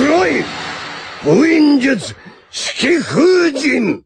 黒い封印術式風神。